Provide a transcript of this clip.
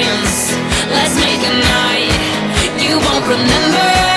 dance. Let's make a night you won't remember.